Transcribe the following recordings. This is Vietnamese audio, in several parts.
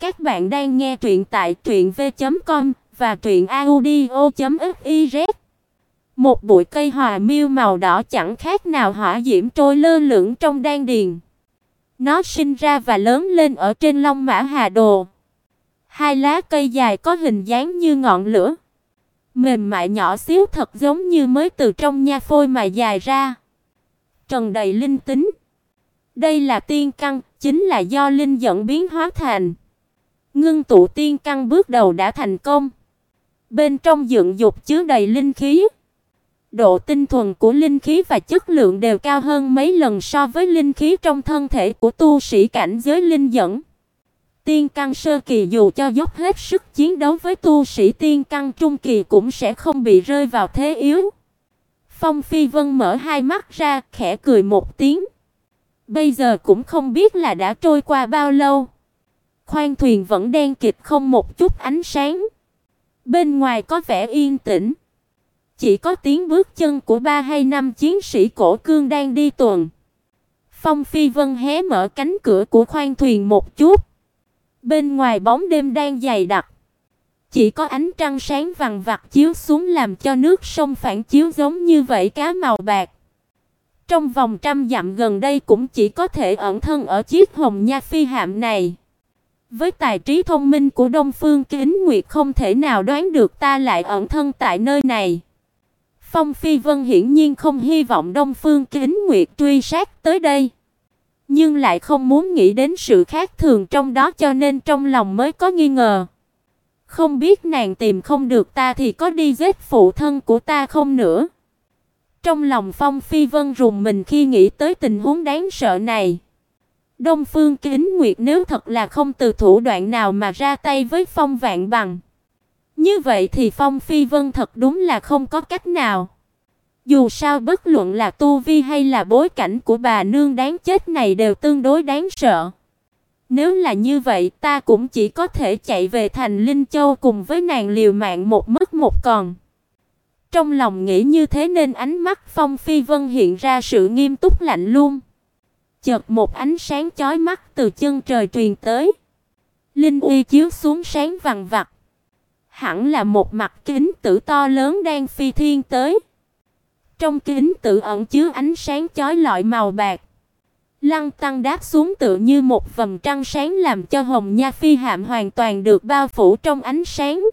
Các bạn đang nghe truyện tại truyệnv.com và truyệnaudio.fiz. Một bụi cây hòa miêu màu đỏ chẳng khác nào hỏa diễm trôi lơ lửng trong đan điền. Nó sinh ra và lớn lên ở trên Long Mã Hà Đồ. Hai lá cây dài có hình dáng như ngọn lửa, mềm mại nhỏ xíu thật giống như mới từ trong nha phôi mà dài ra. Trần đầy linh tính. Đây là tiên căn, chính là do linh dẫn biến hóa thành. Ngưng tụ tiên căn bước đầu đã thành công. Bên trong dựng dục chứa đầy linh khí. Độ tinh thuần của linh khí và chất lượng đều cao hơn mấy lần so với linh khí trong thân thể của tu sĩ cảnh giới linh dẫn. Tiên căn sơ kỳ dù cho dốc hết sức chiến đấu với tu sĩ tiên căn trung kỳ cũng sẽ không bị rơi vào thế yếu. Phong Phi Vân mở hai mắt ra, khẽ cười một tiếng. Bây giờ cũng không biết là đã trôi qua bao lâu. Khoang thuyền vẫn đen kịt không một chút ánh sáng. Bên ngoài có vẻ yên tĩnh. Chỉ có tiếng bước chân của ba hay năm chiến sĩ cổ cương đang đi tuần. Phong Phi Vân hé mở cánh cửa của khoang thuyền một chút. Bên ngoài bóng đêm đang dày đặc. Chỉ có ánh trăng sáng vàng vặc chiếu xuống làm cho nước sông phản chiếu giống như vậy cá màu bạc. Trong vòng trăm dặm gần đây cũng chỉ có thể ẩn thân ở chiếc hồng nha phi hạm này. Với tài trí thông minh của Đông Phương Kính Nguyệt không thể nào đoán được ta lại ẩn thân tại nơi này. Phong Phi Vân hiển nhiên không hy vọng Đông Phương Kính Nguyệt truy sát tới đây, nhưng lại không muốn nghĩ đến sự khác thường trong đó cho nên trong lòng mới có nghi ngờ. Không biết nàng tìm không được ta thì có đi giết phụ thân của ta không nữa. Trong lòng Phong Phi Vân rùng mình khi nghĩ tới tình huống đáng sợ này. Đông Phương Kính Nguyệt nếu thật là không từ thủ đoạn nào mà ra tay với Phong Vạn Bằng, như vậy thì Phong Phi Vân thật đúng là không có cách nào. Dù sao bất luận là tu vi hay là bối cảnh của bà nương đáng chết này đều tương đối đáng sợ. Nếu là như vậy, ta cũng chỉ có thể chạy về thành Linh Châu cùng với nàng liều mạng một mất một còn. Trong lòng nghĩ như thế nên ánh mắt Phong Phi Vân hiện ra sự nghiêm túc lạnh lùng. Chợt một ánh sáng chói mắt từ chân trời truyền tới. Linh uy chiếu xuống sáng vàng vặc. Hẳn là một mặt kính tử to lớn đang phi thiên tới. Trong kính tử ẩn chứa ánh sáng chói lọi màu bạc. Lăng tăng đáp xuống tựa như một vầng trăng sáng làm cho Hồng Nha Phi hạm hoàn toàn được bao phủ trong ánh sáng.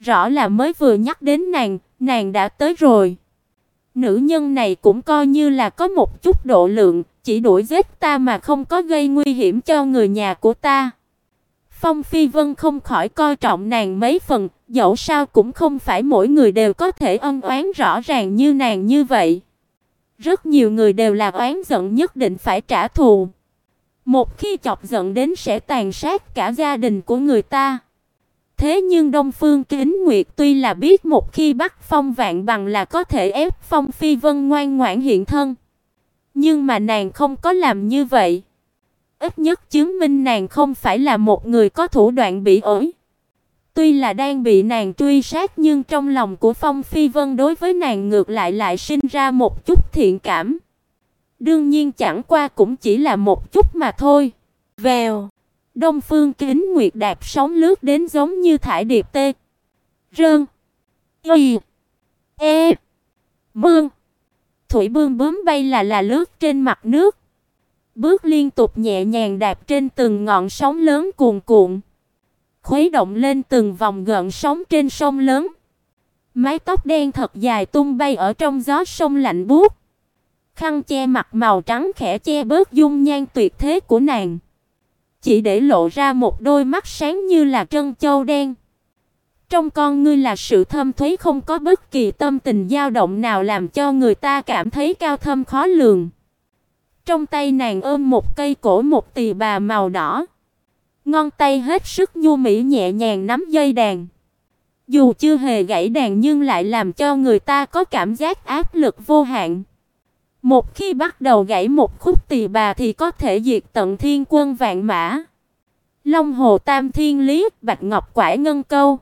Rõ là mới vừa nhắc đến nàng, nàng đã tới rồi. Nữ nhân này cũng coi như là có một chút độ lượng, chỉ đuổi giết ta mà không có gây nguy hiểm cho người nhà của ta. Phong Phi Vân không khỏi coi trọng nàng mấy phần, dẫu sao cũng không phải mỗi người đều có thể ân oán rõ ràng như nàng như vậy. Rất nhiều người đều là oán giận nhất định phải trả thù. Một khi chọc giận đến sẽ tàn sát cả gia đình của người ta. Thế nhưng Đông Phương Kính Nguyệt tuy là biết một khi bắt Phong Vạn Bằng là có thể ép Phong Phi Vân ngoan ngoãn hiện thân, nhưng mà nàng không có làm như vậy. Ít nhất chứng minh nàng không phải là một người có thủ đoạn bị ổi. Tuy là đang bị nàng truy sát nhưng trong lòng của Phong Phi Vân đối với nàng ngược lại lại sinh ra một chút thiện cảm. Đương nhiên chẳng qua cũng chỉ là một chút mà thôi. Vèo. Đông Phương Kính Nguyệt đạp sóng lướt đến giống như thải điệp tê. Rơn. Y. E. Bương. Thủy bương bướm bay là là lướt trên mặt nước. Bước liên tục nhẹ nhàng đạp trên từng ngọn sóng lớn cuồn cuộn. Khuấy động lên từng vòng gợn sóng trên sông lớn. Mái tóc đen thật dài tung bay ở trong gió sông lạnh buốt. Khăn che mặt màu trắng khẽ che bớt dung nhan tuyệt thế của nàng chỉ để lộ ra một đôi mắt sáng như là trân châu đen. Trong con ngươi là sự thâm thúy không có bất kỳ tâm tình dao động nào làm cho người ta cảm thấy cao thâm khó lường. Trong tay nàng ôm một cây cổ một tỳ bà màu đỏ. Ngón tay hết sức nhu mỹ nhẹ nhàng nắm dây đàn. Dù chưa hề gãy đàn nhưng lại làm cho người ta có cảm giác áp lực vô hạn. Một khi bắt đầu gãy một khúc tỳ bà thì có thể diệt tận thiên quân vạn mã. Long hồ tam thiên lý, bạch ngọc quải ngân câu.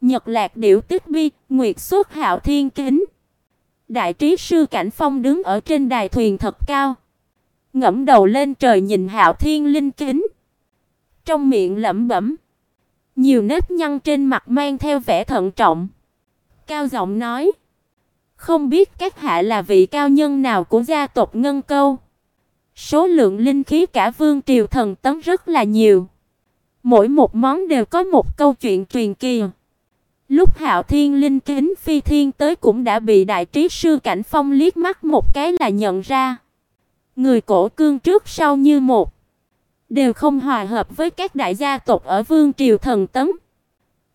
Nhật lạc điểu tích bi, nguyệt xuất hạo thiên kính. Đại trí sư Cảnh Phong đứng ở trên đài thuyền thật cao, ngẩng đầu lên trời nhìn Hạo Thiên Linh kính. Trong miệng lẩm bẩm, nhiều nếp nhăn trên mặt mang theo vẻ thận trọng. Cao giọng nói: "Không biết các hạ là vị cao nhân nào của gia tộc Ngân Câu?" Số lượng linh khí cả vương triều thần tấm rất là nhiều. Mỗi một món đều có một câu chuyện truyền kỳ. Lúc Hạo Thiên linh kính phi thiên tới cũng đã bị đại trí sư Cảnh Phong liếc mắt một cái là nhận ra. Người cổ cương trước sau như một, đều không hòa hợp với các đại gia tộc ở vương triều thần tấm.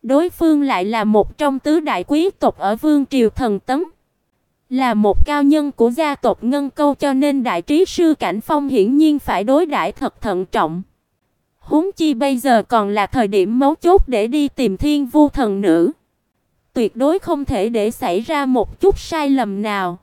Đối phương lại là một trong tứ đại quý tộc ở vương triều thần tấm. Là một cao nhân của gia tộc Ngân Câu cho nên đại trí sư Cảnh Phong hiển nhiên phải đối đãi thật thận trọng. Huống chi bây giờ còn là thời điểm mấu chốt để đi tìm Thiên Vu thần nữ. Tuyệt đối không thể để xảy ra một chút sai lầm nào.